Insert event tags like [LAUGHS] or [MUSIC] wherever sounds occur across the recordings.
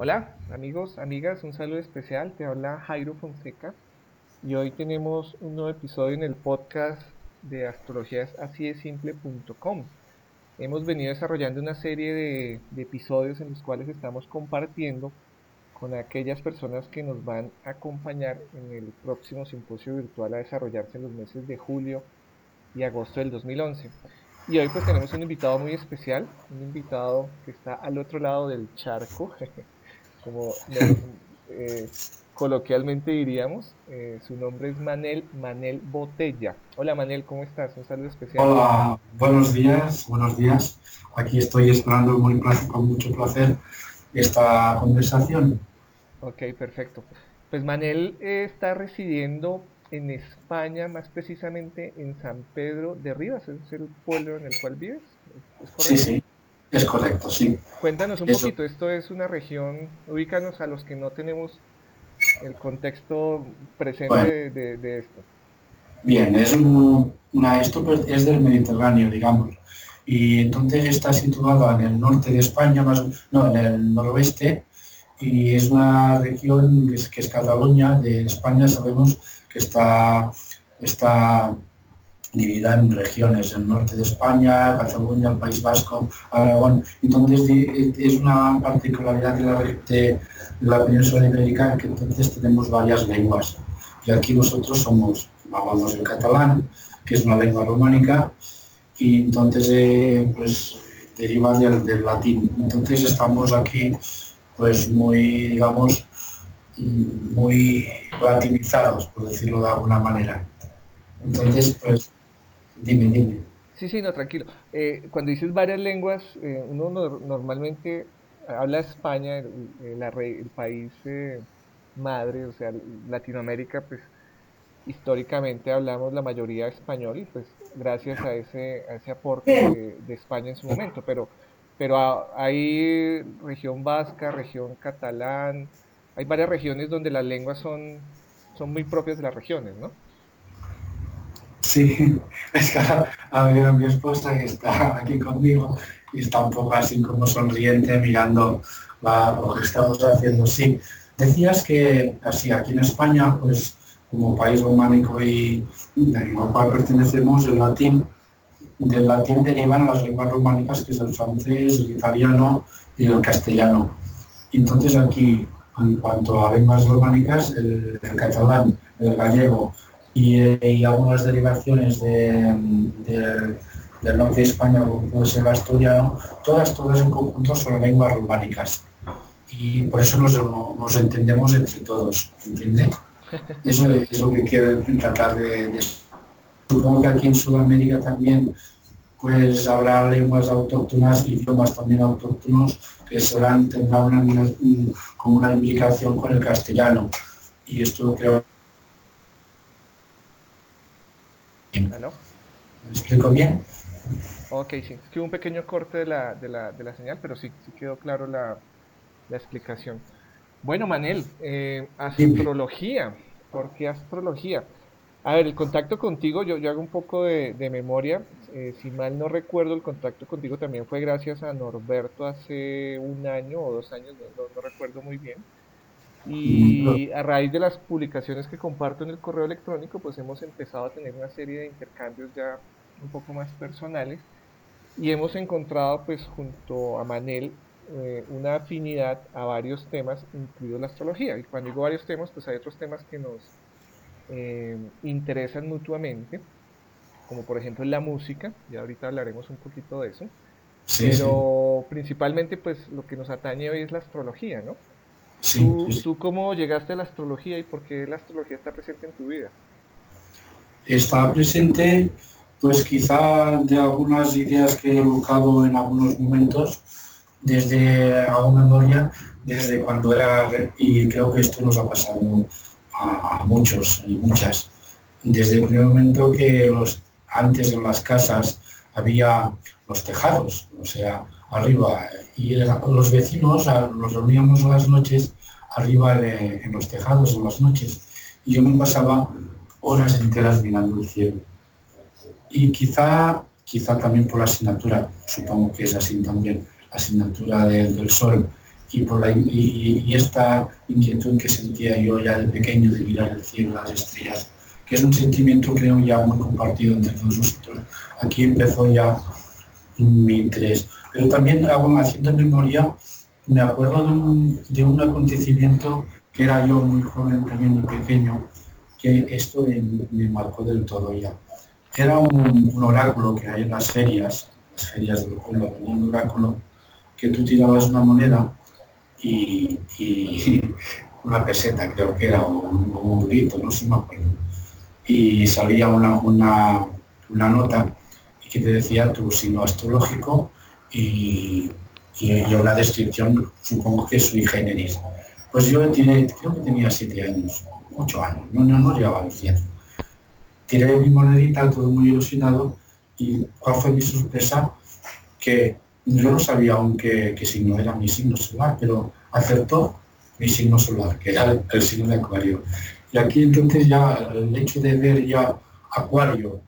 Hola amigos, amigas, un saludo especial, te habla Jairo Fonseca y hoy tenemos un nuevo episodio en el podcast de astrologiasasidsimple.com. Hemos venido desarrollando una serie de, episodios en los cuales estamos compartiendo con aquellas personas que nos van a acompañar en el próximo simposio virtual a desarrollarse en los meses de julio y agosto del 2011. Y hoy pues tenemos un invitado muy especial, un invitado que está al otro lado del charco, [LAUGHS] como eh, coloquialmente diríamos. Eh, su nombre es Manel, Manel Botella. Hola Manel, ¿cómo estás? Un saludo especial. Hola, buenos días, buenos días. Aquí estoy esperando muy con mucho placer esta conversación. Ok, perfecto. Pues Manel eh, está residiendo en España, más precisamente en San Pedro de Rivas, es el pueblo en el cual vives. sí, sí. Es correcto, sí. Cuéntanos un poquito, esto es una región, ubícanos a los que no tenemos el contexto presente de, esto. Bien, es una, esto es del Mediterráneo, digamos, y entonces está situada en el norte de España, más, no, en el noroeste, y es una región que es, que es Cataluña, de España sabemos que está, está dividida en regiones, el norte de España, Cataluña, el País Vasco, Aragón. Entonces es una particularidad de la, península ibérica que entonces tenemos varias lenguas. Y aquí nosotros somos, hablamos el catalán, que es una lengua románica, y entonces eh, pues deriva del, del, latín. Entonces estamos aquí pues muy, digamos, muy latinizados, por decirlo de alguna manera. Entonces, pues Dime, dime. Sí, sí, no, tranquilo. Eh, cuando dices varias lenguas, eh, uno normalmente habla España, el, país eh, madre, o sea, Latinoamérica, pues históricamente hablamos la mayoría español y pues gracias a ese, a ese aporte de, España en su momento, pero, pero hay región vasca, región catalán, hay varias regiones donde las lenguas son, son muy propias de las regiones, ¿no? Sí, [LAUGHS] es que a ver, mi esposa que está aquí conmigo y está un poco así como sonriente mirando lo que estamos haciendo. Sí, decías que así aquí en España, pues como país románico y al cual pertenecemos, el latín, del latín derivan las lenguas románicas que es el francés, el italiano y el castellano. Entonces aquí, en cuanto a lenguas románicas, el catalán, el gallego, y, algunas derivaciones del norte de España, como puede ser asturiano, todas, todas en conjunto son lenguas románicas. Y por eso nos, entendemos entre todos, ¿entiende? [LAUGHS] Eso es lo que quiero tratar de, Supongo que aquí en Sudamérica también pues habrá lenguas autóctonas, idiomas también autóctonos que serán, tendrán una, como una implicación con el castellano. Y esto creo ¿Me explico bien? Ok, sí. Es que hubo un pequeño corte de la, de la, de la señal, pero sí, sí quedó claro la, la explicación. Bueno, Manel, eh, astrología. ¿Por qué astrología? A ver, el contacto contigo, yo, yo hago un poco de, de memoria. Eh, si mal no recuerdo, el contacto contigo también fue gracias a Norberto hace un año o dos años, no recuerdo muy bien. Y a raíz de las publicaciones que comparto en el correo electrónico, pues hemos empezado a tener una serie de intercambios ya un poco más personales y hemos encontrado pues junto a Manel eh, una afinidad a varios temas, incluido la astrología. Y cuando digo varios temas, pues hay otros temas que nos eh, interesan mutuamente, como por ejemplo la música, y ahorita hablaremos un poquito de eso. Pero principalmente pues lo que nos atañe hoy es la astrología, ¿no? ¿Tú, cómo llegaste a la astrología y por qué la astrología está presente en tu vida? Está presente, pues quizá de algunas ideas que he evocado en algunos momentos, desde, hago memoria, desde cuando era, y creo que esto nos ha pasado a, muchos y muchas, desde el primer momento que los, antes en las casas había los tejados, o sea, arriba y los vecinos nos reuníamos las noches arriba en los tejados en las noches y yo me pasaba horas enteras mirando el cielo. Y quizá, quizá también por la asignatura, supongo que es así también, la asignatura del sol y, por la, y, esta inquietud que sentía yo ya de pequeño de mirar el cielo, las estrellas, que es un sentimiento creo ya muy compartido entre todos nosotros. Aquí empezó ya mi interés. Pero también haciendo memoria, me acuerdo de un, de un acontecimiento que era yo muy joven, también muy pequeño, que esto me, marcó del todo ya. Era un, oráculo que hay en las ferias, las ferias del pueblo, un oráculo, que tú tirabas una moneda y, [LAUGHS] una peseta creo que era, o un, grito, no sé me acuerdo. Y salía una, una, una nota que te decía tu signo astrológico y, y, una descripción, supongo que sui generis. Pues yo tiré, creo que tenía siete años, ocho años, no, no, no llegaba a los diez. Tiré mi monedita, todo muy ilusionado, y cuál fue mi sorpresa, que yo no sabía aún qué, signo era mi signo solar, pero acertó mi signo solar, que era el, signo de Acuario. Y aquí entonces ya el hecho de ver ya Acuario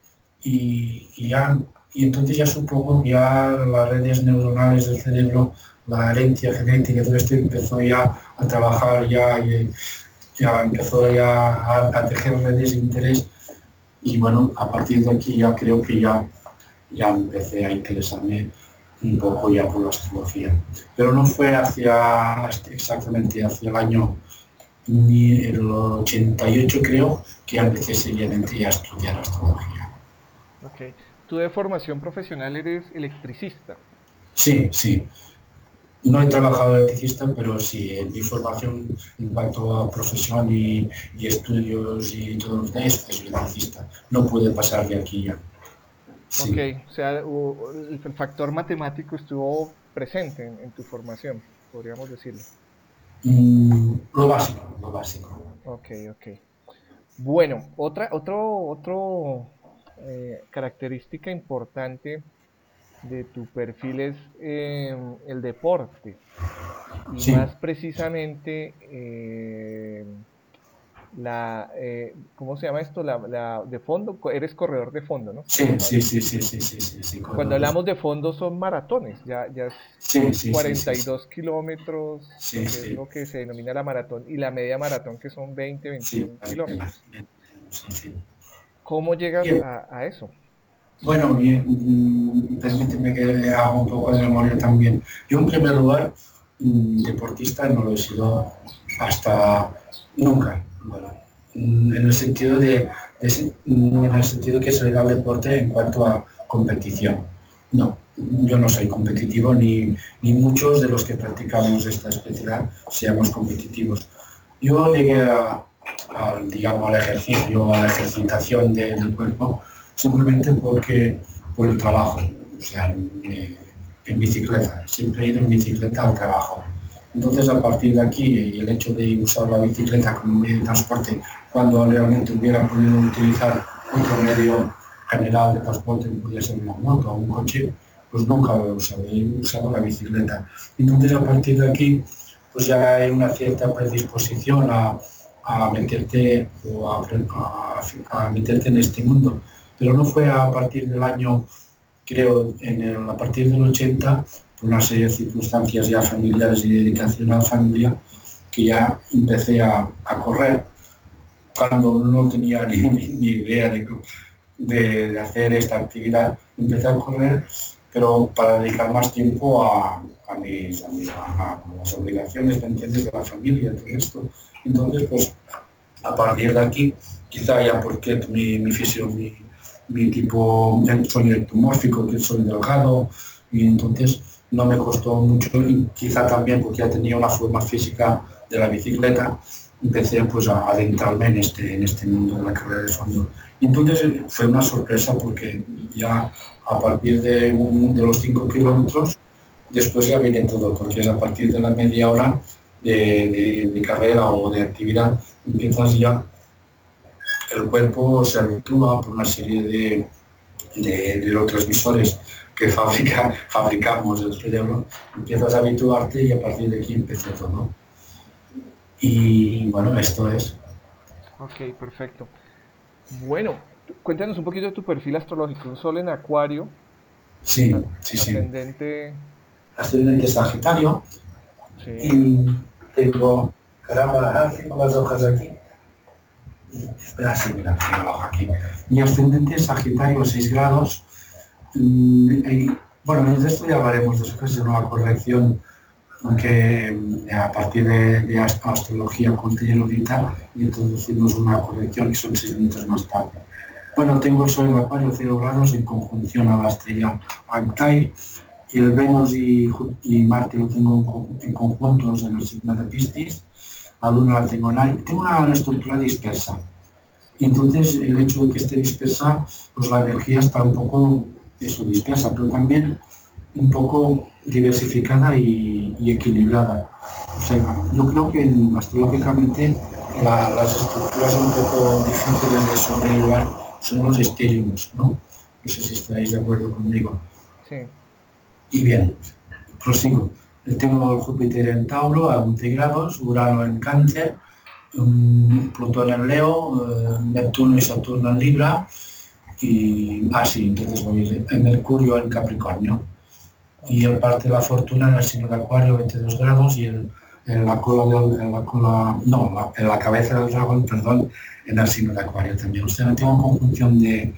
y, ya, y entonces ya supongo que ya las redes neuronales del cerebro, la herencia genética, todo esto empezó ya a trabajar ya, ya empezó ya a, tejer redes de interés y bueno, a partir de aquí ya creo que ya, ya empecé a interesarme un poco ya por la astrología. Pero no fue hacia exactamente hacia el año ni el 88 creo que empecé seriamente a estudiar astrología. Ok. Tú de formación profesional eres electricista. Sí, sí. No he trabajado electricista, pero sí, en mi formación en cuanto a profesión y, estudios y todo lo que es, es electricista. No pude pasar de aquí ya. Ok, o sea, el factor matemático estuvo presente en, tu formación, podríamos decirlo. Mm, lo básico, lo básico. Ok, ok. Bueno, otra, otro, otro eh, característica importante de tu perfil es eh, el deporte. Y más precisamente eh, la, eh, ¿cómo se llama esto? La, de fondo, eres corredor de fondo, ¿no? Sí, sí, sí, sí, sí, sí, sí, Cuando hablamos de fondo son maratones, ya, ya es 42 kilómetros, es lo que se denomina la maratón, y la media maratón que son 20, 21 kilómetros. ¿Cómo llegas a, eso? Bueno, bien, permíteme que haga un poco de memoria también. Yo en primer lugar, mm, deportista no lo he sido hasta nunca bueno, mm, en el sentido de, mm, en el sentido que se le da al deporte en cuanto a competición. No, yo no soy competitivo ni, ni muchos de los que practicamos esta especialidad seamos competitivos. Yo llegué a, digamos, al ejercicio, a la ejercitación del cuerpo simplemente porque por el trabajo, o sea, en bicicleta, siempre he ido en bicicleta al trabajo entonces, a partir de aquí, el hecho de usar la bicicleta como medio de transporte, cuando realmente hubiera podido utilizar otro medio general de transporte, que podría ser una moto o un coche, pues nunca lo he usado, he usado la bicicleta. Entonces, a partir de aquí, pues ya hay una cierta predisposición a, meterte o a, meterte en este mundo. Pero no fue a partir del año, creo, en a partir del 80, una serie de circunstancias ya familiares y dedicación a la familia, que ya empecé a, correr cuando no tenía [LAUGHS] ni, idea de, hacer esta actividad. Empecé a correr, pero para dedicar más tiempo a, mis, a, las obligaciones pendientes de la familia, todo esto. Entonces, pues, a partir de aquí, quizá ya porque mi, mi fisión, mi, mi tipo, soy ectomórfico, que soy delgado, y entonces no me costó mucho y quizá también porque ya tenía una forma física de la bicicleta, empecé pues a adentrarme en este, en este mundo de la carrera de fondo. Entonces eh, fue una sorpresa porque ya a partir de, de los 5 kilómetros, después ya viene todo, porque es a partir de la media hora de, de, carrera o de actividad, empiezas ya, el cuerpo se habitúa por una serie de, de neurotransmisores que fabrica, [LAUGHS] fabricamos el cerebro, empiezas a habituarte y a partir de aquí empieza todo. Y bueno, esto es. Ok, perfecto. Bueno, cuéntanos un poquito de tu perfil astrológico. Un sol en Acuario. Sí, sí, sí. Ascendente. Ascendente Sagitario. Y tengo, caramba, tengo las hojas aquí. Espera, sí, mira, tengo la hoja aquí. Mi ascendente es Sagitario, 6 grados. Mm, bueno, de esto ya hablaremos después de una corrección aunque eh, a partir de, de astrología contellerudita introducimos una corrección que son seis minutos más tarde. Bueno, tengo el Sol en Acuario 0 grados en conjunción a la estrella Antair y el Venus y, Marte lo tengo en, conjuntos en el signo de Piscis, la Luna la tengo en aire. Tengo una estructura dispersa. Entonces el hecho de que esté dispersa, pues la energía está un poco eso, dispersa, pero también un poco diversificada y, equilibrada. O sea, yo creo que astrológicamente las estructuras un poco difíciles de sobrellevar son los estéreos, ¿no? No sé si estáis de acuerdo conmigo. Sí. Y bien, prosigo. Tengo Júpiter en Tauro a 11 grados, Urano en Cáncer, Plutón en Leo, eh, Neptuno y Saturno en Libra, y, ah sí, entonces voy a Mercurio en Capricornio y en parte de la fortuna en el signo de Acuario 22 grados y en, la cola, en la cola no, en la cabeza del dragón, perdón, en el signo de Acuario también. Usted no tiene una conjunción de,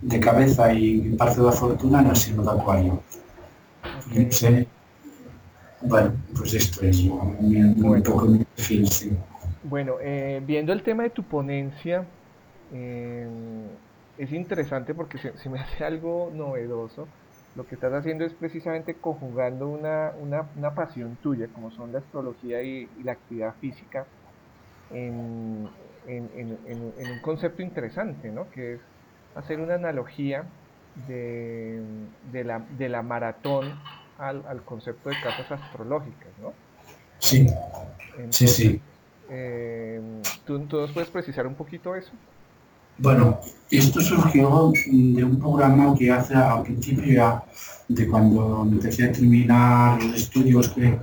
de, cabeza y parte de la fortuna en el signo de Acuario. Bueno, pues esto es un, bueno. poco mi perfil, Bueno, eh, viendo el tema de tu ponencia, eh, es interesante porque se me [LAUGHS] hace algo novedoso lo que estás haciendo es precisamente conjugando una, una, pasión tuya, como son la astrología y, la actividad física, en, un concepto interesante, ¿no? que es hacer una analogía de, la, de la, maratón al, concepto de cartas astrológicas. ¿no? Sí, sí, sí. Eh, ¿tú, ¿Tú nos puedes precisar un poquito eso? Bueno, esto surgió de un programa que hace al principio ya de cuando empecé a terminar los estudios, que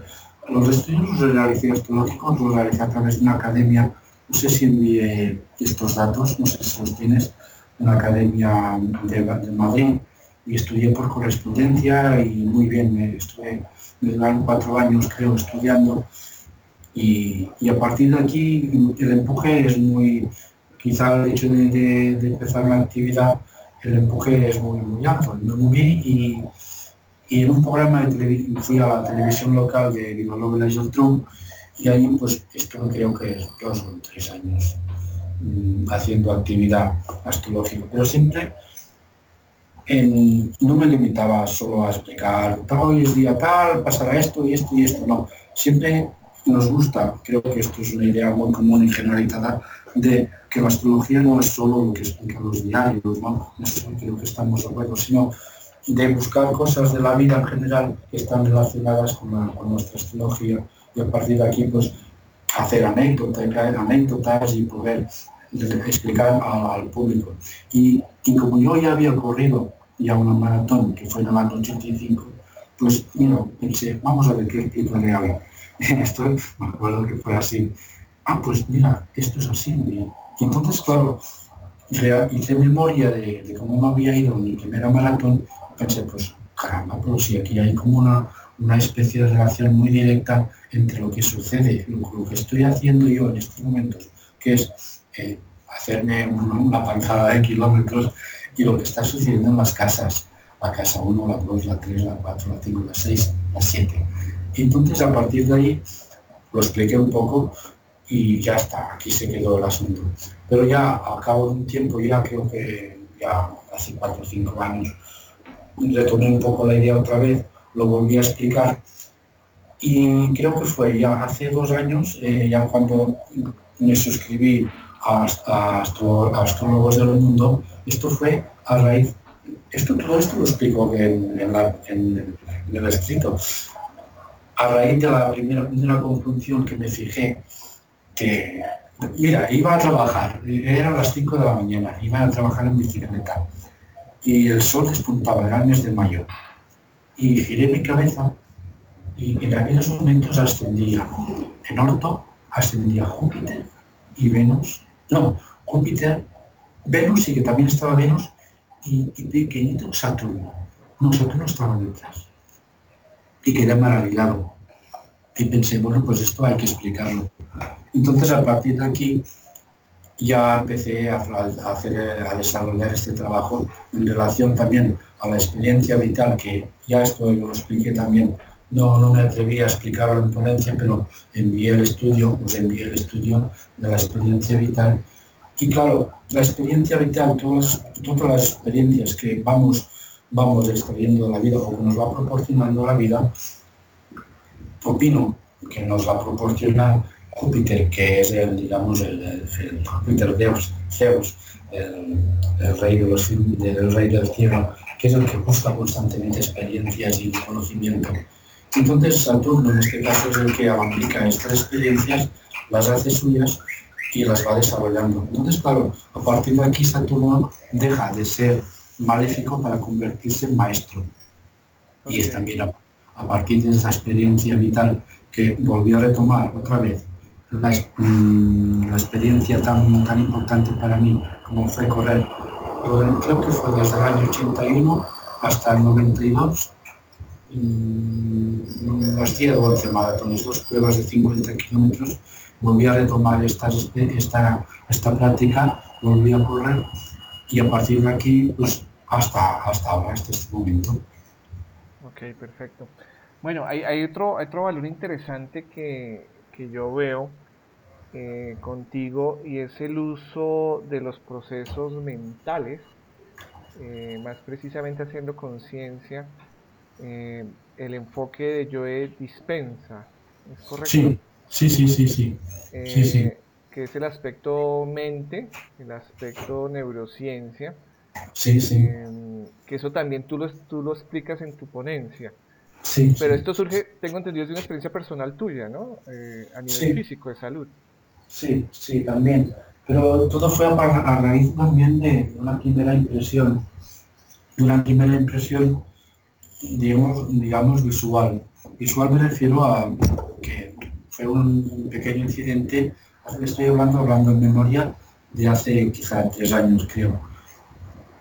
los estudios los realicé astrológicos los realicé a través de una academia, no sé si envié estos datos, no sé si los tienes, una academia de, Madrid y estudié por correspondencia y muy bien, me, estuve, me duraron cuatro años creo estudiando y, y a partir de aquí el empuje es muy quizá el hecho de, empezar la actividad, el empuje es muy, muy alto. Me moví y, en un programa de televisión, fui a la televisión local de Village Trump y ahí pues estuve creo que dos o tres años haciendo actividad astrológica, pero siempre no me limitaba solo a explicar, hoy es día tal, pasará esto y esto y esto, no, siempre nos gusta, creo que esto es una idea muy común y generalizada, de que la astrología no es solo lo que explican los diarios, ¿no? Eso creo que estamos de acuerdo, sino de buscar cosas de la vida en general que están relacionadas con, nuestra astrología y a partir de aquí pues hacer anécdotas, anécdotas y poder explicar al, público. Y, como yo ya había corrido ya una maratón que fue en el año 85, pues mira, pensé, vamos a ver qué explicaré hoy. [LAUGHS] Esto me acuerdo que fue así ah, pues mira, esto es así. Y entonces, claro, hice memoria de, cómo me había ido en mi primera maratón, pensé, pues caramba, pero si aquí hay como una, una especie de relación muy directa entre lo que sucede, lo, que estoy haciendo yo en estos momentos, que es eh, hacerme una, panzada de kilómetros y lo que está sucediendo en las casas, la casa 1, la 2, la 3, la 4, la 5, la 6, la 7. Y entonces a partir de ahí lo expliqué un poco y ya está, aquí se quedó el asunto. Pero ya a cabo de un tiempo, ya creo que ya hace cuatro o cinco años, retomé un poco la idea otra vez, lo volví a explicar. Y creo que fue ya hace dos años, eh, ya cuando me suscribí a, Astrólogos del Mundo, esto fue a raíz, esto, todo esto lo explico en, en, el escrito, a raíz de la primera, primera conjunción que me fijé mira, iba a trabajar, eran las 5 de la mañana, iba a trabajar en bicicleta y el sol despuntaba, era el mes de mayo. Y giré mi cabeza y en aquellos momentos ascendía en orto, ascendía Júpiter y Venus, no, Júpiter, Venus y que también estaba Venus y, pequeñito Saturno. No, Saturno estaba detrás. Y quedé maravillado y pensé, bueno, pues esto hay que explicarlo. Entonces, a partir de aquí, ya empecé a, hacer, a desarrollar este trabajo en relación también a la experiencia vital, que ya esto lo expliqué también, no, no me atreví a explicarlo en ponencia, pero envié el estudio, os envié el estudio de la experiencia vital. Y claro, la experiencia vital, todas, todas las experiencias que vamos, vamos extrayendo de la vida o que nos va proporcionando la vida, opino que nos la proporciona Júpiter, que es el, digamos, el, Júpiter Zeus, Zeus el, rey de los, del rey del cielo, que es el que busca constantemente experiencias y conocimiento. Entonces Saturno en este caso es el que aplica estas experiencias, las hace suyas y las va desarrollando. Entonces, claro, a partir de aquí Saturno deja de ser maléfico para convertirse en maestro. Y es también a, a partir de esa experiencia vital que volvió a retomar otra vez Mm, la, experiencia tan, tan importante para mí como fue correr, creo que fue desde el año 81 hasta el 92, las 10 o 11 maratones, dos pruebas de 50 kilómetros, volví a retomar esta, esta, esta práctica, volví a correr y a partir de aquí, pues hasta, hasta ahora, hasta este momento. Ok, perfecto. Bueno, hay, hay, otro, otro valor interesante que, que yo veo eh, contigo y es el uso de los procesos mentales, eh, más precisamente haciendo conciencia, eh, el enfoque de Joe Dispensa, ¿es correcto? Sí, sí, sí, sí, sí. sí, Que es el aspecto mente, el aspecto neurociencia. Sí, sí. que eso también tú lo, tú lo explicas en tu ponencia. Sí, Pero esto surge, tengo entendido, de una experiencia personal tuya, ¿no? a nivel físico, de salud. Sí, sí, también. Pero todo fue a, raíz también de una primera impresión, una primera impresión, digamos, digamos, visual. Visual me refiero a que fue un pequeño incidente, estoy hablando, hablando en memoria, de hace quizá tres años, creo.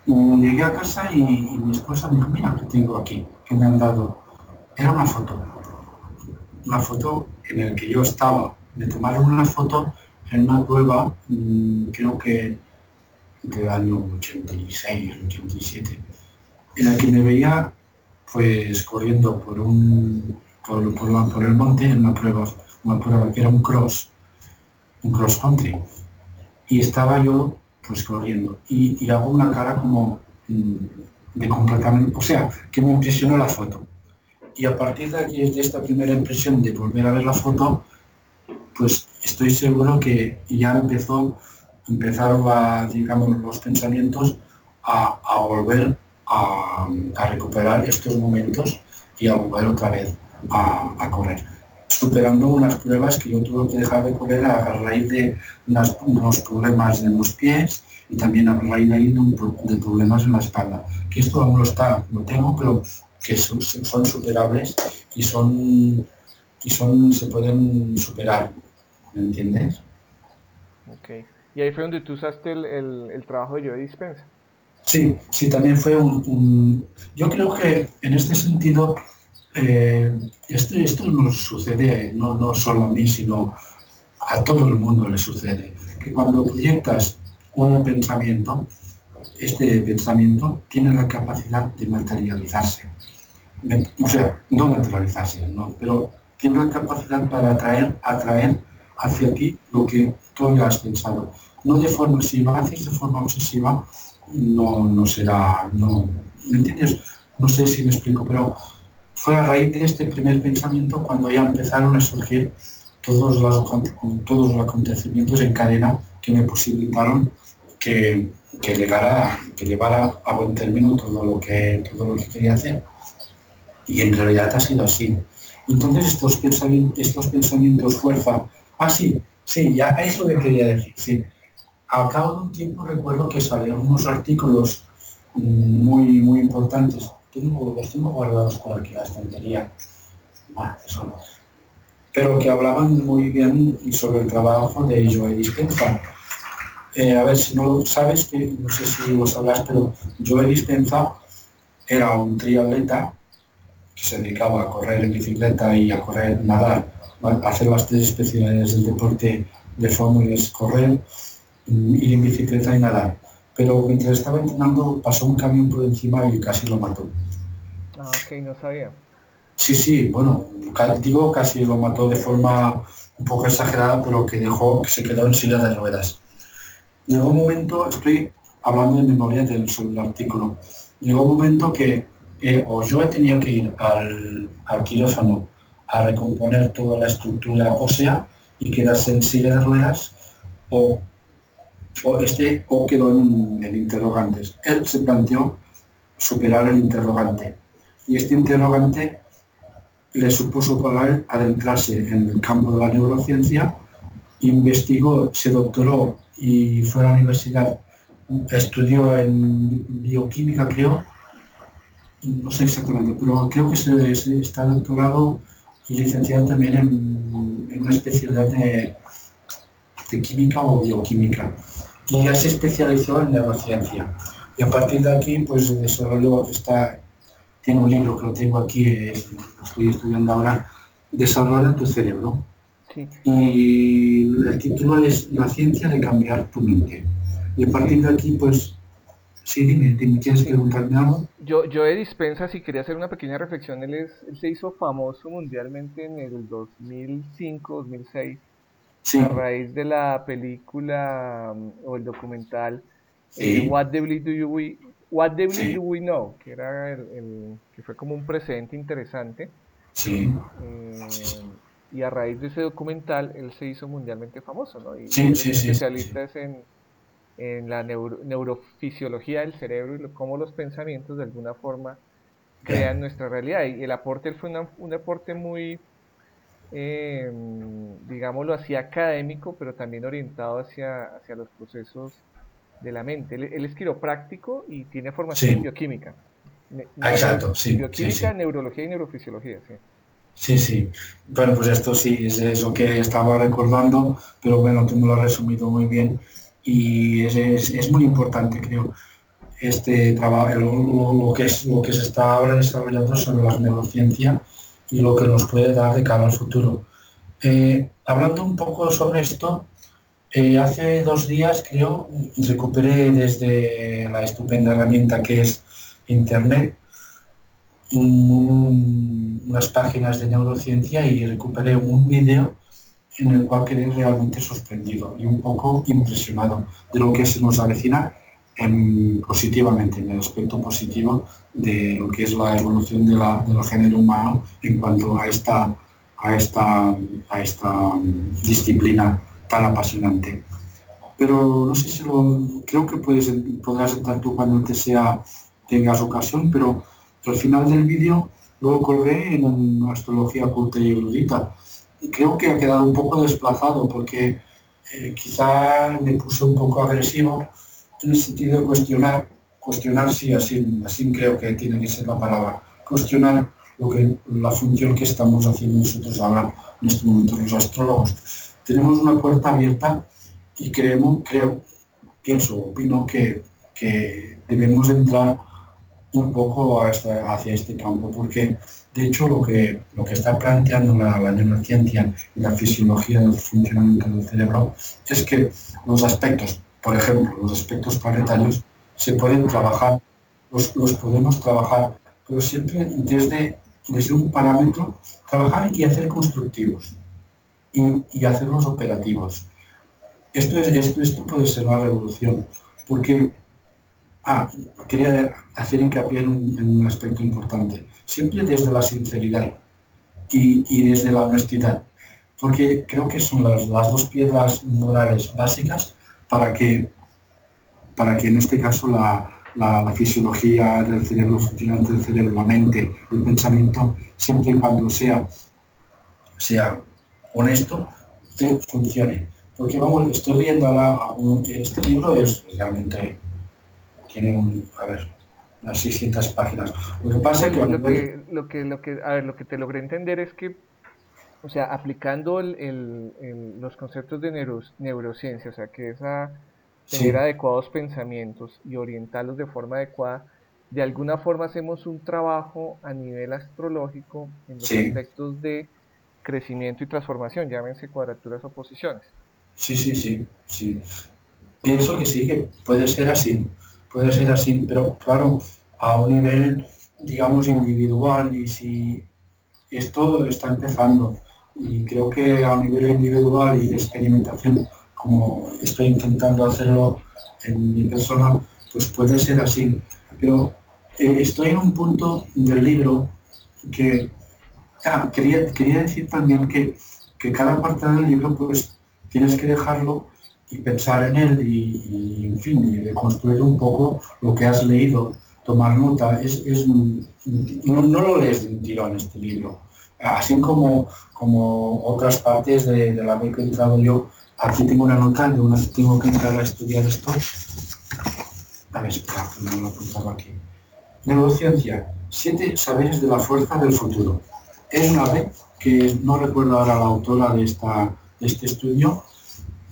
Llegué a casa y, mi esposa me dijo, mira, que tengo aquí, que me han dado. Era una foto. Una foto en la que yo estaba me tomaron una foto en una prueba, mm, creo que del año 86, 87, en la que me veía pues corriendo por un por, el monte en una prueba, una prueba que era un cross, un cross country. Y estaba yo pues corriendo y, hago una cara como mm, de completamente, o sea, que me impresionó la foto. Y a partir de aquí, de esta primera impresión de volver a ver la foto, pues estoy seguro que ya empezó, empezaron a, digamos, los pensamientos a, volver a, recuperar estos momentos y a volver otra vez a, correr superando unas pruebas que yo tuve que dejar de correr a raíz de unos problemas en los pies y también a raíz de, de, problemas en la espalda. Que esto aún lo está, lo tengo, pero que son, son superables y son y son se pueden superar. ¿Me entiendes? Ok. Y ahí fue donde tú usaste el, trabajo de Joe Dispensa. Sí, sí, también fue un, Yo creo que en este sentido, eh, esto, esto nos sucede no, no solo a mí, sino a todo el mundo le sucede. Que cuando proyectas un pensamiento, este pensamiento tiene la capacidad de materializarse. O sea, no materializarse, ¿no? pero tiene la capacidad para atraer, atraer hacia ti lo que tú has pensado. No de forma, si lo haces de forma obsesiva, no, no será, no, ¿me entiendes? No sé si me explico, pero fue a raíz de este primer pensamiento cuando ya empezaron a surgir todos los acontecimientos en cadena que me posibilitaron que, que, llegara, que llevara a buen término todo lo, que, todo lo que quería hacer. Y en realidad ha sido así. Entonces estos pensamientos, estos pensamientos fuerza Ah, sí, sí, ya es lo que quería decir. Sí. Al cabo de un tiempo recuerdo que salieron unos artículos mm, muy, muy importantes. Tengo, los tengo guardados por aquí, la estantería. Pero que hablaban muy bien sobre el trabajo de Joe Dispenza. Eh, a ver si no lo sabes, que no sé si vos hablas, pero Joe Dispenza era un triatleta que se dedicaba a correr en bicicleta y a correr, nadar hacer las tres especialidades del deporte de fondo, es correr, mm, ir en bicicleta y nadar. Pero mientras estaba entrenando pasó un camión por encima y casi lo mató. Ah, ok, no sabía. Sí, sí, bueno, digo casi lo mató de forma un poco exagerada, pero que dejó que se quedó en silla de ruedas. Llegó un momento, estoy hablando de memoria del, artículo, llegó un momento que eh, o yo he tenido que ir al, quirófano a recomponer toda la estructura ósea y quedarse en silla de ruedas, o, o, este, o quedó en el interrogante. Él se planteó superar el interrogante. Y este interrogante le supuso para él adentrarse en el campo de la neurociencia, investigó, se doctoró y fue a la universidad, estudió en bioquímica, creo, no sé exactamente, pero creo que se, está doctorado y licenciado también en, una especialidad de, química o bioquímica. Y ya se especializó en neurociencia. Y a partir de aquí, pues desarrolló, está, tiene un libro que lo tengo aquí, eh, estoy estudiando ahora, Desarrollar tu cerebro. Y el título es La ciencia de cambiar tu mente. Y a partir de aquí, pues Sí, dime, ¿quieres preguntarme algo? Yo, yo de Dispensa, si quería hacer una pequeña reflexión, él, es, él se hizo famoso mundialmente en el 2005, 2006, a raíz de la película mm, o el documental eh, What Devil Do You We, What Devil Do We Know, que era el, que fue como un precedente interesante. Sí. Eh, y a raíz de ese documental él se hizo mundialmente famoso, ¿no? Y sí, sí, sí, especialistas en en la neurofisiología del cerebro y cómo los pensamientos de alguna forma crean nuestra realidad. Y el aporte él fue un aporte muy, eh, digámoslo así, académico, pero también orientado hacia, hacia los procesos de la mente. Él, es quiropráctico y tiene formación en bioquímica. Ah, exacto, sí. Bioquímica, neurología y neurofisiología, sí. Sí, sí. Bueno, pues esto sí es eso que estaba recordando, pero bueno, tú me lo has resumido muy bien y es, es, muy importante, creo, este trabajo, lo, que es, lo que se está ahora desarrollando sobre la neurociencia y lo que nos puede dar de cara al futuro. Eh, hablando un poco sobre esto, eh, hace dos días, creo, recuperé desde la estupenda herramienta que es Internet unas páginas de neurociencia y recuperé un vídeo en el cual quedé realmente sorprendido y un poco impresionado de lo que se nos avecina en, positivamente, en el aspecto positivo de lo que es la evolución de la, del género humano en cuanto a esta, a esta, a esta disciplina tan apasionante. Pero no sé si lo, creo que puedes, podrás entrar tú cuando te sea, tengas ocasión, pero al final del vídeo luego colgué en astrología oculta y erudita creo que ha quedado un poco desplazado porque eh, quizá me puse un poco agresivo en el sentido de cuestionar, cuestionar sí, así, así creo que tiene que ser la palabra, cuestionar lo que, la función que estamos haciendo nosotros ahora en este momento los astrólogos. Tenemos una puerta abierta y creemos, creo, pienso, opino que, que debemos entrar un poco hacia este campo, porque de hecho lo que, lo que está planteando la, la neurociencia y la fisiología del funcionamiento del cerebro es que los aspectos, por ejemplo, los aspectos planetarios, se pueden trabajar, los, los podemos trabajar, pero siempre desde, desde un parámetro, trabajar y hacer constructivos y, y hacerlos operativos. Esto, es, esto, esto puede ser una revolución, porque Ah, quería hacer hincapié en un, aspecto importante. Siempre desde la sinceridad y, desde la honestidad. Porque creo que son las, dos piedras morales básicas para que, para que en este caso la, fisiología del cerebro, funcionante del cerebro, la mente, el pensamiento, siempre y cuando sea, sea honesto, funcione. Porque vamos, estoy viendo ahora, este libro es realmente tiene un, a ver, unas 600 páginas. Lo que pasa es que, lo que, lo que, lo que, a ver, lo que te logré entender es que, o sea, aplicando el, el, los conceptos de neurociencia, o sea, que es a tener adecuados pensamientos y orientarlos de forma adecuada, de alguna forma hacemos un trabajo a nivel astrológico en los aspectos de crecimiento y transformación, llámense cuadraturas o posiciones. Sí, sí, sí, sí. Pienso que sí, que puede ser así, puede ser así, pero claro, a un nivel, digamos, individual y si esto está empezando y creo que a un nivel individual y de experimentación, como estoy intentando hacerlo en mi persona, pues puede ser así. Pero eh, estoy en un punto del libro que ah, quería, quería decir también que, que cada parte del libro pues tienes que dejarlo y pensar en él y, en fin, y construir un poco lo que has leído, tomar nota. Es, no, lo lees de un tirón este libro. Así como, como otras partes de, la que he utilizado yo, aquí tengo una nota de una tengo que entrar a estudiar esto. A ver, espera, no lo apuntaba aquí. Neurociencia, siete saberes de la fuerza del futuro. Es una vez que no recuerdo ahora la autora de, esta, de este estudio,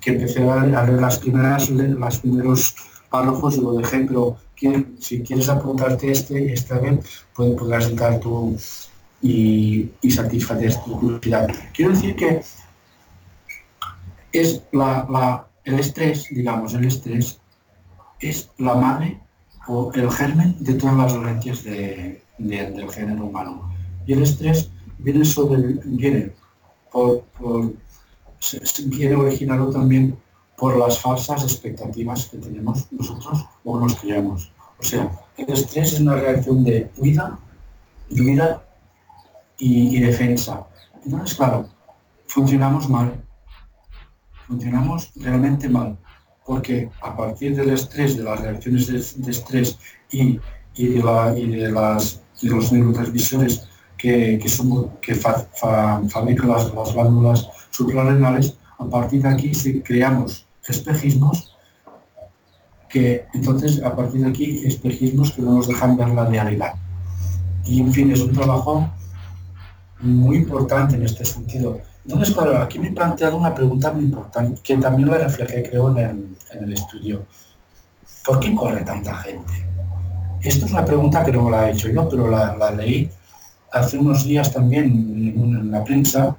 que empecé a leer las primeras, los primeros párrafos y lo dejé, pero si quieres apuntarte este, esta vez, puedes, podrás entrar tú y, satisfacer tu curiosidad. Quiero decir que es la, el estrés, digamos, el estrés es la madre o el germen de todas las dolencias de, del género humano. Y el estrés viene, sobre, viene por viene originado también por las falsas expectativas que tenemos nosotros o nos creamos. O sea, el estrés es una reacción de huida, huida y, defensa. Entonces, claro, funcionamos mal. Funcionamos realmente mal. Porque a partir del estrés, de las reacciones de, estrés y, de las, de los neurotransmisores que, que, son, que fabrican las, las glándulas suprarrenales, a partir de aquí si creamos espejismos que entonces a partir de aquí espejismos que no nos dejan ver la realidad. Y en fin, es un trabajo muy importante en este sentido. Entonces, claro, aquí me he planteado una pregunta muy importante, que también la reflejé, creo, en el, estudio. ¿Por qué corre tanta gente? Esto es una pregunta que no la he hecho yo, pero la, la leí hace unos días también en, la prensa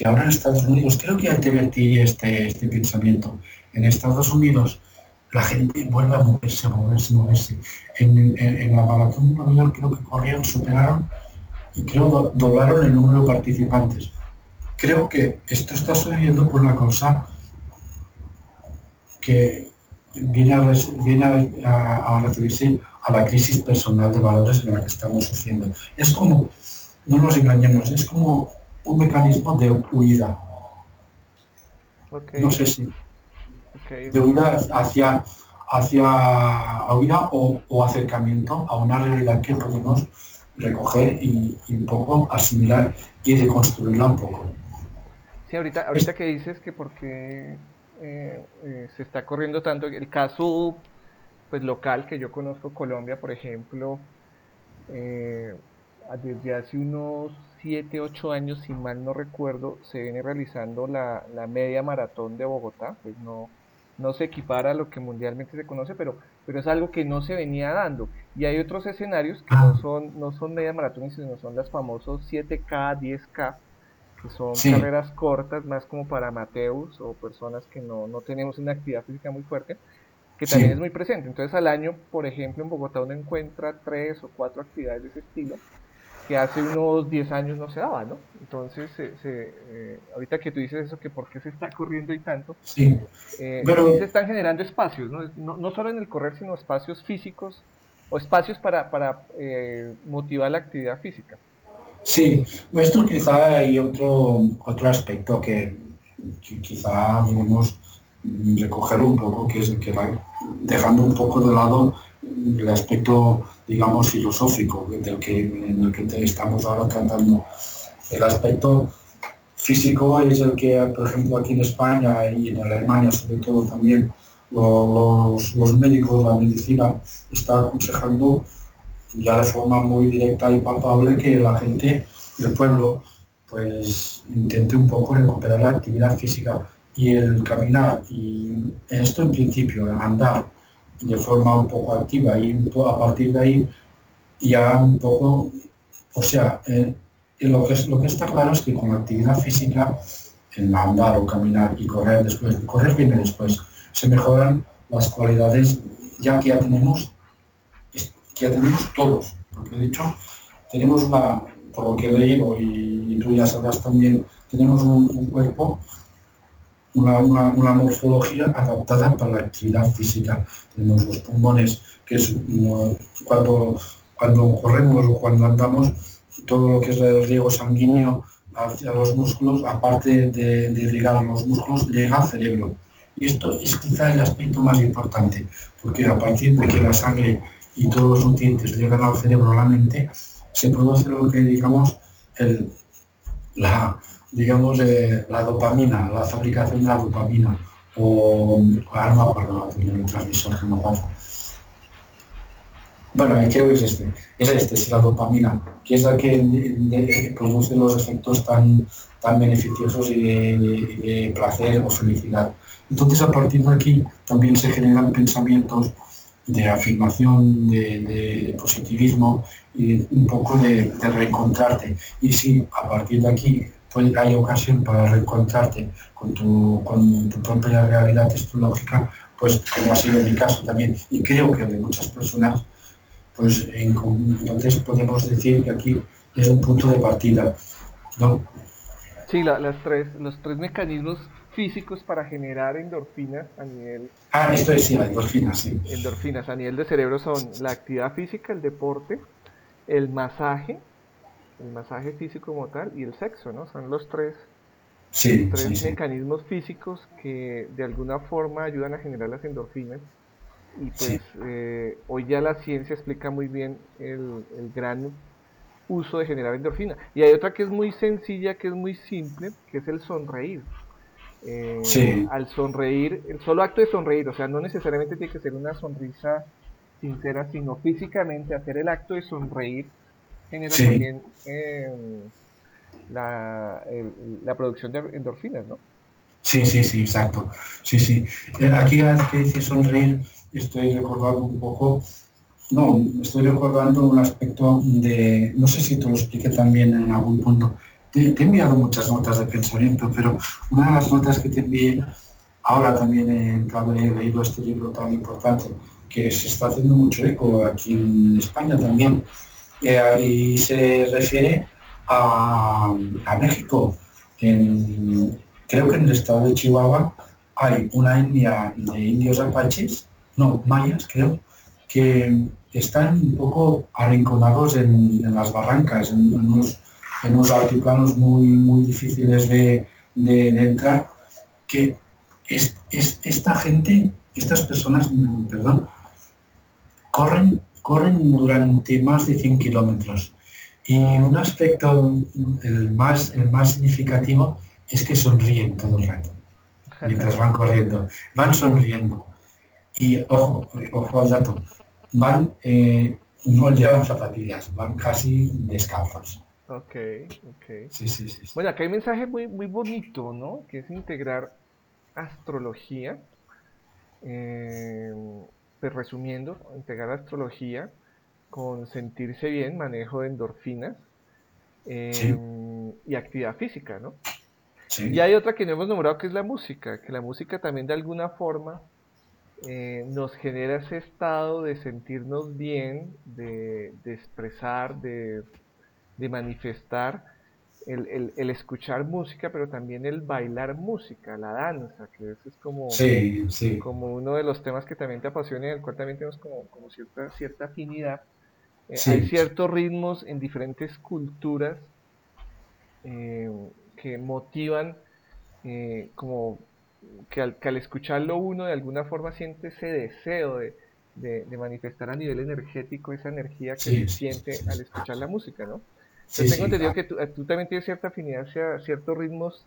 que ahora en Estados Unidos, creo que te vertí este, este pensamiento, en Estados Unidos la gente vuelve a moverse, a moverse, a moverse. En, en, la maratón de Nueva York creo que corrieron, superaron y creo doblaron el número de participantes. Creo que esto está sucediendo por una cosa que viene a, viene a, a referirse a la crisis personal de valores en la que estamos sufriendo. Es como, no nos engañemos, es como un mecanismo de huida. No sé si. De huida hacia, hacia huida o, acercamiento a una realidad que podemos recoger y, un poco asimilar y deconstruirla un poco. Sí, ahorita, ahorita que dices que porque eh, eh, se está corriendo tanto, el caso pues local que yo conozco, Colombia, por ejemplo, eh, desde hace unos 7, 8 años, si mal no recuerdo, se viene realizando la, media maratón de Bogotá, pues no, no se equipara a lo que mundialmente se conoce, pero, pero es algo que no se venía dando. Y hay otros escenarios que no son, no son media maratones, sino son las famosos 7K, 10K, que son carreras cortas, más como para amateurs o personas que no, no tenemos una actividad física muy fuerte, que también es muy presente. Entonces al año, por ejemplo, en Bogotá uno encuentra tres o cuatro actividades de ese estilo que hace unos 10 años no se daba, ¿no? Entonces, eh, ahorita que tú dices eso, que por qué se está corriendo y tanto, sí, eh, pero... se están generando espacios, ¿no? ¿no? solo en el correr, sino espacios físicos o espacios para, para eh, motivar la actividad física. Sí, esto quizá hay otro, otro aspecto que, quizá debemos recoger un poco, que es el que va dejando un poco de lado el aspecto, digamos, filosófico del que, en el que estamos ahora tratando. El aspecto físico es el que, por ejemplo, aquí en España y en Alemania, sobre todo también, los, los médicos, la medicina, está aconsejando ya de forma muy directa y palpable que la gente del pueblo pues intente un poco recuperar la actividad física y el caminar y esto en principio, andar de forma un poco activa y a partir de ahí ya un poco, o sea, Y lo que, es, lo que está claro es que con la actividad física, en andar o caminar y correr después, correr viene después, se mejoran las cualidades ya que ya tenemos, que ya tenemos todos. Porque he dicho, tenemos una, por lo que he leído y, tú ya sabrás también, tenemos un, cuerpo, una, morfología adaptada para la actividad física. Tenemos los pulmones, que es cuando, cuando corremos o cuando andamos, todo lo que es el riego sanguíneo hacia los músculos, aparte de, de irrigar los músculos, llega al cerebro. Y esto es quizá el aspecto más importante, porque a partir de que la sangre y todos los nutrientes llegan al cerebro, a la mente, se produce lo que digamos el, la, digamos, eh, la dopamina, la fabricación de la dopamina, o arma para el transmisor Bueno, creo que es este, es este, es la dopamina, que es la que produce los efectos tan, tan beneficiosos y de, placer o felicidad. Entonces, a partir de aquí también se generan pensamientos de afirmación, de, positivismo y un poco de, reencontrarte. Y si a partir de aquí pues, hay ocasión para reencontrarte con tu, con tu propia realidad astrológica, pues como ha sido mi caso también, y creo que de muchas personas, pues entonces podemos decir que aquí es un punto de partida. ¿no? Sí, las tres, los tres mecanismos físicos para generar endorfinas a nivel... Ah, esto es sí, endorfinas, sí. Endorfinas a nivel de cerebro son la actividad física, el deporte, el masaje, el masaje físico como tal, y el sexo, ¿no? Son los tres, tres mecanismos físicos que de alguna forma ayudan a generar las endorfinas. Y pues eh, hoy ya la ciencia explica muy bien el, el gran uso de generar endorfina. Y hay otra que es muy sencilla, que es muy simple, que es el sonreír. Eh, al sonreír, el solo acto de sonreír, o sea, no necesariamente tiene que ser una sonrisa sincera, sino físicamente hacer el acto de sonreír genera también em, la, producción de endorfinas, ¿no? Sí, sí, sí, exacto. Sí, sí. Eh, aquí que dice sonreír, estoy recordando un poco, no, estoy recordando un aspecto de, no sé si te lo expliqué también en algún punto, te, he enviado muchas notas de pensamiento, pero una de las notas que te envié, ahora también he entrado he leído este libro tan importante, que se está haciendo mucho eco aquí en España también, eh, y se refiere a, México. creo que en el estado de Chihuahua hay una india de indios apaches, no, mayas creo, que están un poco arrinconados en, las barrancas, en, en unos en unos altiplanos muy, muy difíciles de, entrar, que es, esta gente, estas personas, perdón, corren, corren durante más de 100 kilómetros. Y un aspecto, el más, el más significativo, es que sonríen todo el rato, mientras van corriendo. Van sonriendo. Y ojo, ojo al dato, van, eh, no llevan zapatillas, van casi descalzos. Ok, ok. Sí, sí, sí. Bueno, acá hay un mensaje muy, muy bonito, ¿no? Que es integrar astrología. Eh, pues resumiendo, integrar astrología con sentirse bien, manejo de endorfinas em, y actividad física, ¿no? Sí. Y hay otra que no hemos nombrado que es la música, que la música también de alguna forma eh, nos genera ese estado de sentirnos bien, de, de expresar, de de manifestar el, el, escuchar música, pero también el bailar música, la danza, que eso es como, como uno de los temas que también te apasiona y el cual también tenemos como, como cierta, cierta afinidad. Eh, hay ciertos ritmos en diferentes culturas eh, que motivan eh, como que al, que al, escucharlo uno de alguna forma siente ese deseo de, de, manifestar a nivel energético esa energía que se siente al escuchar la música, ¿no? Yo tengo entendido que eh, tú, también tienes cierta afinidad hacia ciertos ritmos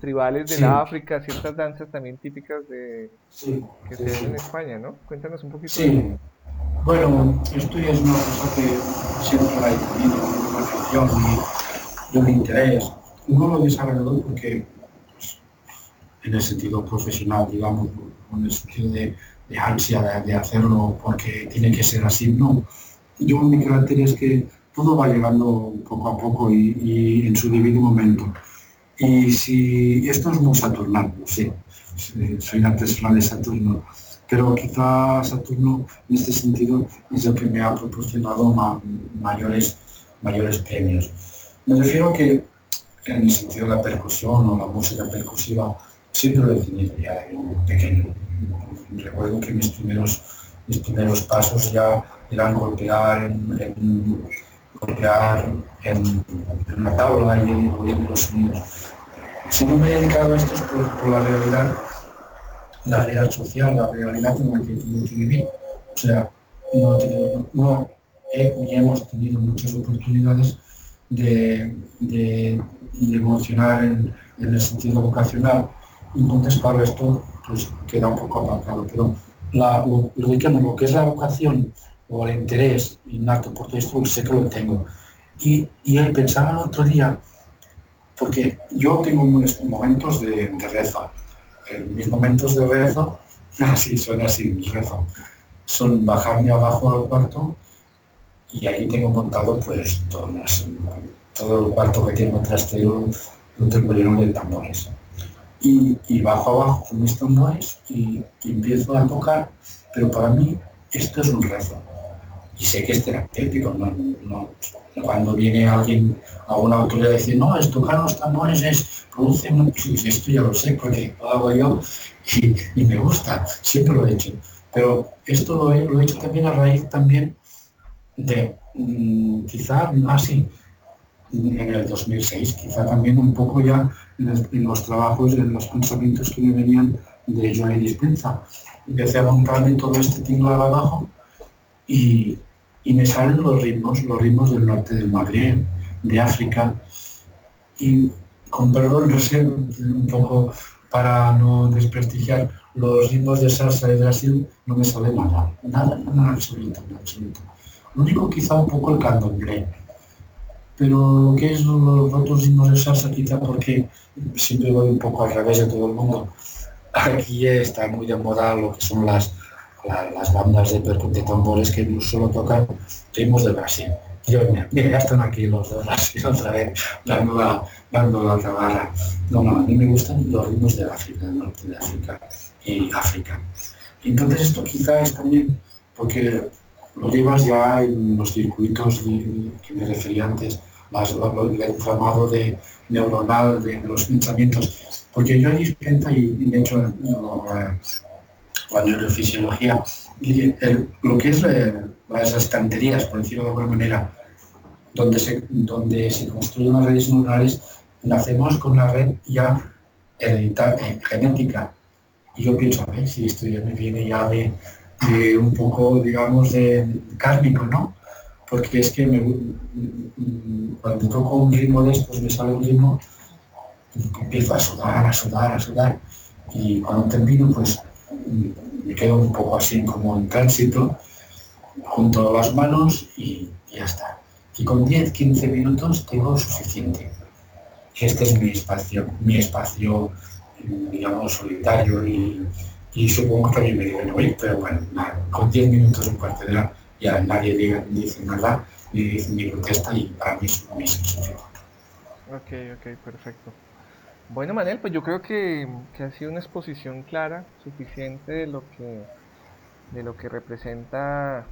tribales de la África, ciertas danzas también típicas de que se ven en España, ¿no? Cuéntanos un poquito. Sí. Bueno, esto es una cosa que siempre ha tenido una afición y un interés. No lo desarrollado porque, pues, en el sentido profesional, digamos, en el sentido de, ansia de, de, hacerlo porque tiene que ser así, no. Yo mi carácter es que todo va llegando poco a poco y, en su debido momento. Y si esto es muy saturnal, sí, soy una persona de Saturno, pero quizá Saturno en este sentido es el que me ha proporcionado mayores, mayores premios. Me refiero que en el sentido de la percusión o la música percusiva, siempre lo he tenido ya de pequeño. Recuerdo que mis primeros, mis primeros pasos ya eran golpear en, golpear en, una tabla y oír los sonidos. Si no me he dedicado a esto es por, la realidad, la realidad social, la realidad en la que tengo que vivir. O sea, no, no hemos tenido muchas oportunidades de, de, emocionar en, el sentido vocacional. Entonces, para esto pues, queda un poco aparcado. Pero lo, que es la vocación o el interés innato por todo esto, sé que lo tengo. Y, y pensaba el otro día, porque yo tengo momentos de, de rezo. mis momentos de rezo, [LAUGHS] así son así, rezo, son bajarme abajo al cuarto y ahí tengo montado pues todo, el cuarto que tengo trastero lo tengo de tambores. Y, y, bajo abajo con mis tambores y, y empiezo a tocar, pero para mí esto es un rezo y sé que es terapéutico, no, cuando viene alguien a una autoridad y dice, no, es tocar los tambores es, produce esto ya lo sé porque lo hago yo y, me gusta, siempre lo he hecho. Pero esto lo he, hecho también a raíz también de, mm, quizá así, en el 2006, quizá también un poco ya en, los trabajos, en los pensamientos que me venían de Johnny Dispensa. Empecé a montarme todo este tinglado abajo y, y me salen los ritmos, los ritmos del norte del Magreb, de África, y con perdón reservo un poco para no desprestigiar los ritmos de salsa de Brasil, no me sale nada, nada, nada absoluto, nada absoluto. Lo único quizá un poco el candomblé, pero lo que es los otros ritmos de salsa quizá porque siempre voy un poco al revés de todo el mundo. Aquí está muy de moda lo que son las las bandas de, de tambores que no solo tocan ritmos de Brasil. Yo, mira, ya están aquí los de Brasil otra vez, dando la, dando la tabarra. No, no, a mí me gustan los ritmos de África, del norte de África y África. Entonces esto quizá es también porque lo llevas ya en los circuitos que me refería antes, más el inflamado de neuronal de los pensamientos. Porque yo ahí y de hecho la neurofisiología, y lo que es las estanterías, por decirlo de alguna manera, donde se, donde se construyen las redes neurales, nacemos con la red ya hereditaria, eh, genética. Y yo pienso, a ver si esto ya me viene ya de, un poco, digamos, de kármico, ¿no? Porque es que cuando toco un ritmo de estos, me sale un ritmo, empiezo a sudar, a sudar, a sudar. Y cuando termino, pues me quedo un poco así como en tránsito, junto a las manos y ya está. Y con 10-15 minutos tengo suficiente. Este es mi espacio, mi espacio, digamos, solitario y, supongo que también me deben oír, pero bueno, con 10 minutos en hora ya nadie dice nada, ni dice ni protesta y para mí es suficiente. Ok, ok, perfecto. Bueno, Manel, pues yo creo que, ha sido una exposición clara, suficiente de lo que de lo que representa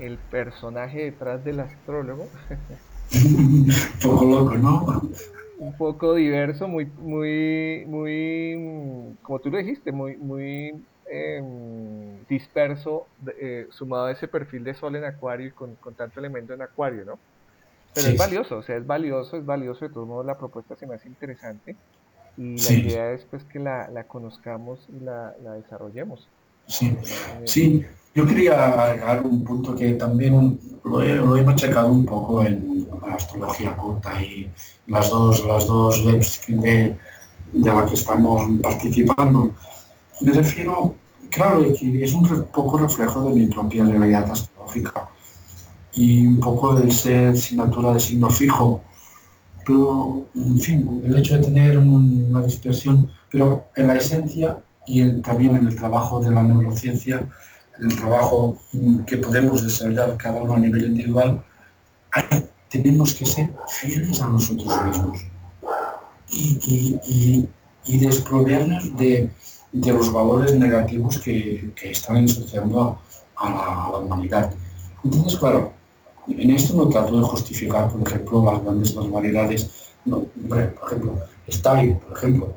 el personaje detrás del astrólogo. Un [LAUGHS] poco loco, ¿no? Un poco diverso, muy, muy, muy, como tú lo dijiste, muy, muy em, disperso, eh, sumado a ese perfil de sol en acuario y con, con tanto elemento en acuario, ¿no? Pero es valioso, o sea, es valioso, es valioso, de todos modos la propuesta se me hace interesante y la idea es pues que la, la conozcamos y la, la desarrollemos. Sí. Eh, sí, yo quería agregar un punto que también lo he, lo he machacado un poco en la astrología corta y las dos, las dos webs de, de la que estamos participando. Me refiero, claro, es un poco reflejo de mi propia realidad astrológica y un poco de ser asignatura de signo fijo pero, en fin, el hecho de tener una dispersión, pero en la esencia y también en el trabajo de la neurociencia, el trabajo que podemos desarrollar cada uno a nivel individual, tenemos que ser fieles a nosotros mismos y, y, desproveernos de, los valores negativos que, están ensuciando a la, humanidad. Entonces, claro, en esto no trato de justificar, por ejemplo, las grandes barbaridades. No, por ejemplo, Stalin, por ejemplo.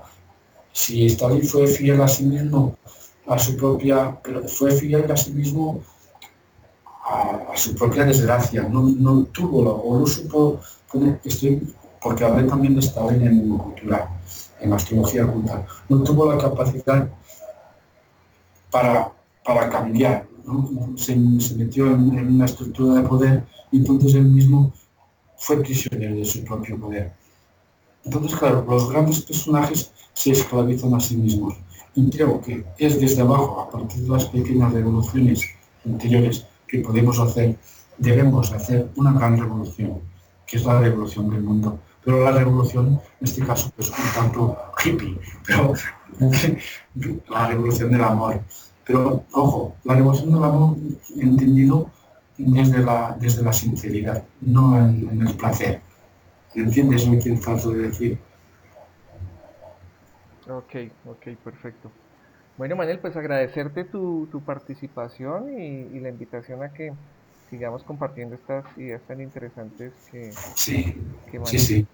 Si Stalin fue fiel a sí mismo, a su propia, pero fue fiel a sí mismo a, su propia desgracia, no, no tuvo o no supo, estoy, porque hablé también de Stalin en cultura, en astrología oculta, no tuvo la capacidad para, para cambiar, se, metió en, una estructura de poder y entonces él mismo fue prisionero de su propio poder. Entonces, claro, los grandes personajes se esclavizan a sí mismos. Y creo que es desde abajo, a partir de las pequeñas revoluciones anteriores, que podemos hacer, debemos hacer una gran revolución, que es la revolución del mundo. Pero la revolución, en este caso, es un tanto hippie, pero [LAUGHS] la revolución del amor. Pero, ojo, la revolución del amor entendido desde la, desde la sinceridad, no en, el placer. ¿Entiendes lo que trato de decir? Ok, ok, perfecto. Bueno, Manuel, pues agradecerte tu, tu participación y, la invitación a que sigamos compartiendo estas ideas tan interesantes que... Sí, sí, sí.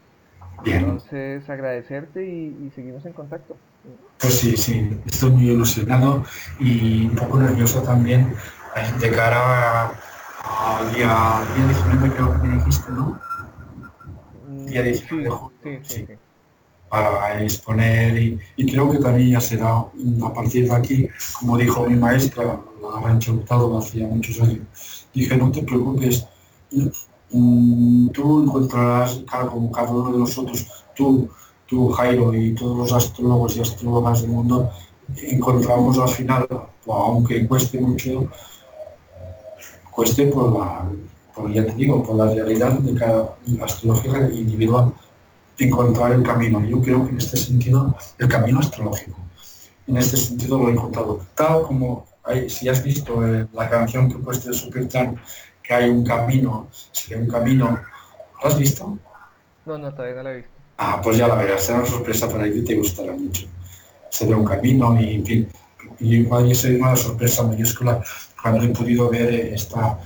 Bien. Entonces, agradecerte y, seguimos en contacto. Pues sí, sí, estoy muy ilusionado y un poco nervioso también eh, de cara al día, día 19 creo que me dijiste, ¿no? Mm, día 19 sí, sí. sí para exponer y, creo que también ya será a partir de aquí, como dijo mi maestra, la Rancho Hurtado hacía muchos años, dije no te preocupes, mm, tú encontrarás, como cada uno de nosotros, tú, tú Jairo y todos los astrólogos y astrólogas del mundo, encontramos al final, aunque cueste mucho, cueste por la, ya te digo, por la realidad de cada astrología individual encontrar el camino. Yo creo que en este sentido, el camino astrológico, en este sentido lo he encontrado. Tal como, si has visto eh, la canción que he puesto de Supertran, que hay un camino, si hay un camino, ¿lo has visto? No, no, todavía no la he visto. Ah, pues ya la verás, será una sorpresa para ti, te gustará mucho. Se ve un camino y, en fin, y igual es una sorpresa mayúscula cuando he podido ver esta,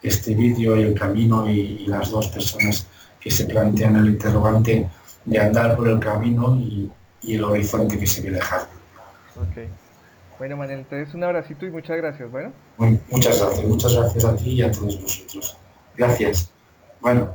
este vídeo y el camino y las dos personas que se plantean el interrogante de andar por el camino y, el horizonte que se ve dejar. Ok. Bueno, Manuel, entonces un abracito y muchas gracias, bueno. muchas gracias, muchas gracias a ti y a todos vosotros. Gracias. Bueno.